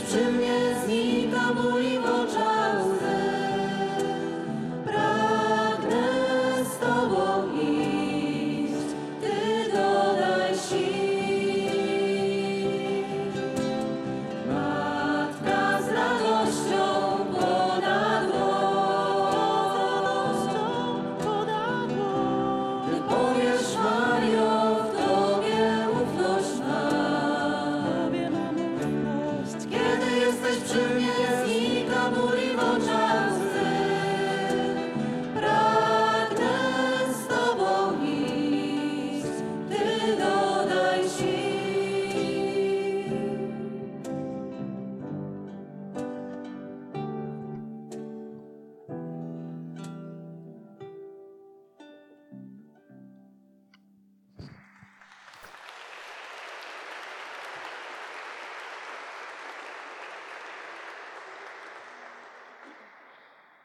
just